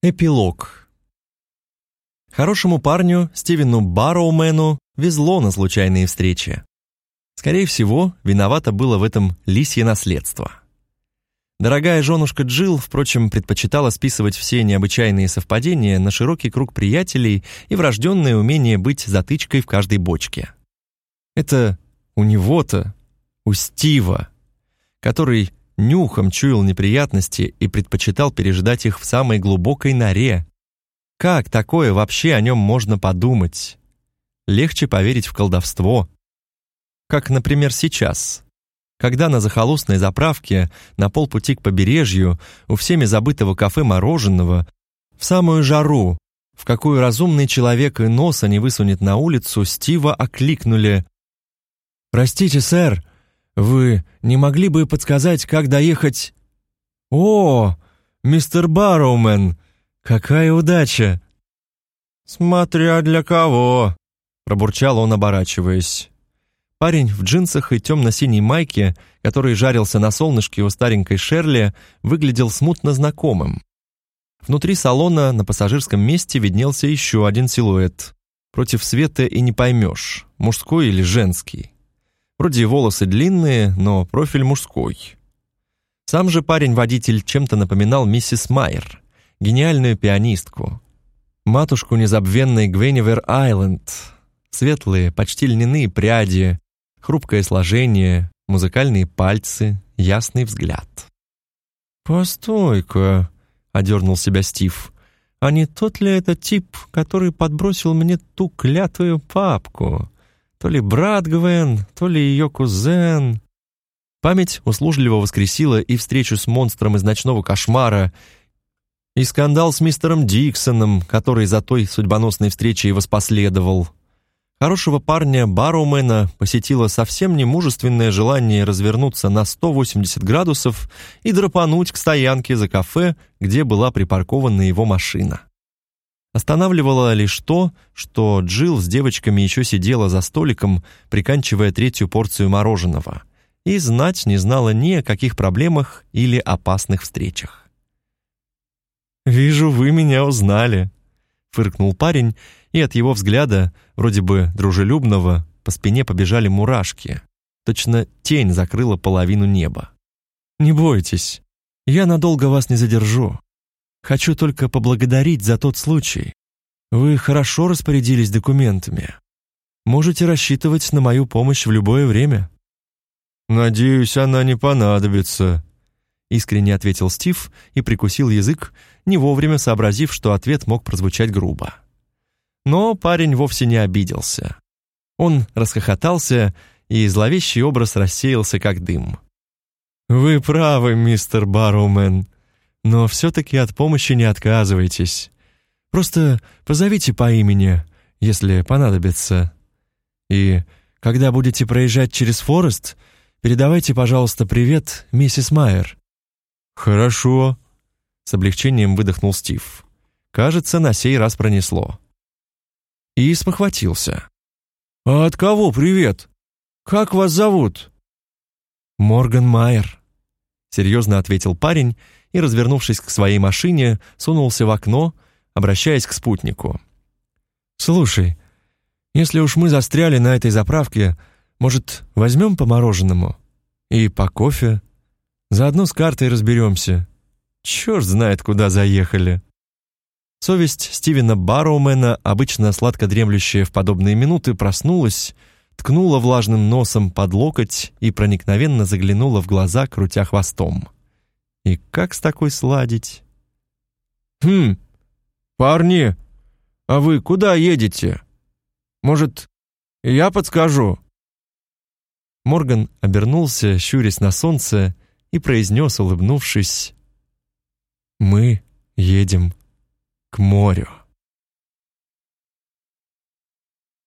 Эпилог. Хорошему парню, Стивену Барроумену, везло на случайные встречи. Скорее всего, виновато было в этом лисье наследство. Дорогая женушка Джилл, впрочем, предпочитала списывать все необычайные совпадения на широкий круг приятелей и врожденное умение быть затычкой в каждой бочке. Это у него-то, у Стива, который нюхом чуял неприятности и предпочитал переждать их в самой глубокой норе. Как такое вообще о нем можно подумать? Легче поверить в колдовство. Как, например, сейчас, когда на захолустной заправке на полпути к побережью у всеми забытого кафе мороженого в самую жару, в какую разумный человек и носа не высунет на улицу, Стива окликнули «Простите, сэр, вы не могли бы подсказать, как доехать? О, мистер Барроумен, какая удача! Смотря для кого, пробурчал он, оборачиваясь. Парень в джинсах и темно-синей майке, который жарился на солнышке у старенькой Шерли, выглядел смутно знакомым. Внутри салона на пассажирском месте виднелся еще один силуэт. Против света и не поймешь, мужской или женский. Вроде волосы длинные, но профиль мужской. Сам же парень-водитель чем-то напоминал миссис Майер, гениальную пианистку. Матушку незабвенной Гвеневер Айленд. Светлые, почти льняные пряди, хрупкое сложение, музыкальные пальцы, ясный взгляд. «Постой-ка», — одернул себя Стив, — «а не тот ли это тип, который подбросил мне ту клятую папку?» То ли брат Гвен, то ли ее кузен. Память услужливо воскресила и встречу с монстром из ночного кошмара, и скандал с мистером Диксоном, который за той судьбоносной встречей воспоследовал. Хорошего парня Барроумена посетило совсем немужественное желание развернуться на 180 градусов и драпануть к стоянке за кафе, где была припаркована его машина. Останавливало лишь то, что Джилл с девочками еще сидела за столиком, приканчивая третью порцию мороженого, и знать не знала ни о каких проблемах или опасных встречах. «Вижу, вы меня узнали», — фыркнул парень, и от его взгляда, вроде бы дружелюбного, по спине побежали мурашки. Точно тень закрыла половину неба. «Не бойтесь, я надолго вас не задержу. Хочу только поблагодарить за тот случай. Вы хорошо распорядились документами. Можете рассчитывать на мою помощь в любое время». «Надеюсь, она не понадобится», — искренне ответил Стив и прикусил язык, не вовремя сообразив, что ответ мог прозвучать грубо. Но парень вовсе не обиделся. Он расхохотался, и зловещий образ рассеялся, как дым. «Вы правы, мистер Барроумен но все-таки от помощи не отказывайтесь. Просто позовите по имени, если понадобится. И когда будете проезжать через Форест, передавайте, пожалуйста, привет миссис Майер». «Хорошо», — с облегчением выдохнул Стив. Кажется, на сей раз пронесло. И спохватился. «А от кого привет? Как вас зовут?» «Морган Майер», — серьезно ответил парень и, развернувшись к своей машине, сунулся в окно, обращаясь к спутнику. «Слушай, если уж мы застряли на этой заправке, может, возьмем по мороженому? И по кофе? Заодно с картой разберемся. Черт знает, куда заехали». Совесть Стивена Барроумена, обычно сладко дремлющая в подобные минуты, проснулась, ткнула влажным носом под локоть и проникновенно заглянула в глаза, крутя хвостом. И как с такой сладить? «Хм, парни, а вы куда едете? Может, я подскажу?» Морган обернулся, щурясь на солнце, и произнес, улыбнувшись, «Мы едем к морю».